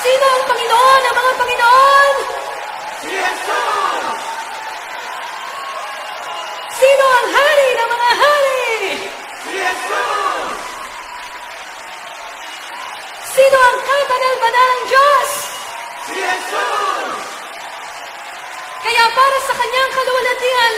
Sino ang Panginoon ng mga Panginoon? Sino ang hari ng mga hari? Sino ang kabanal-banal ng Diyos? Kaya para sa kanyang kaluwalhatian,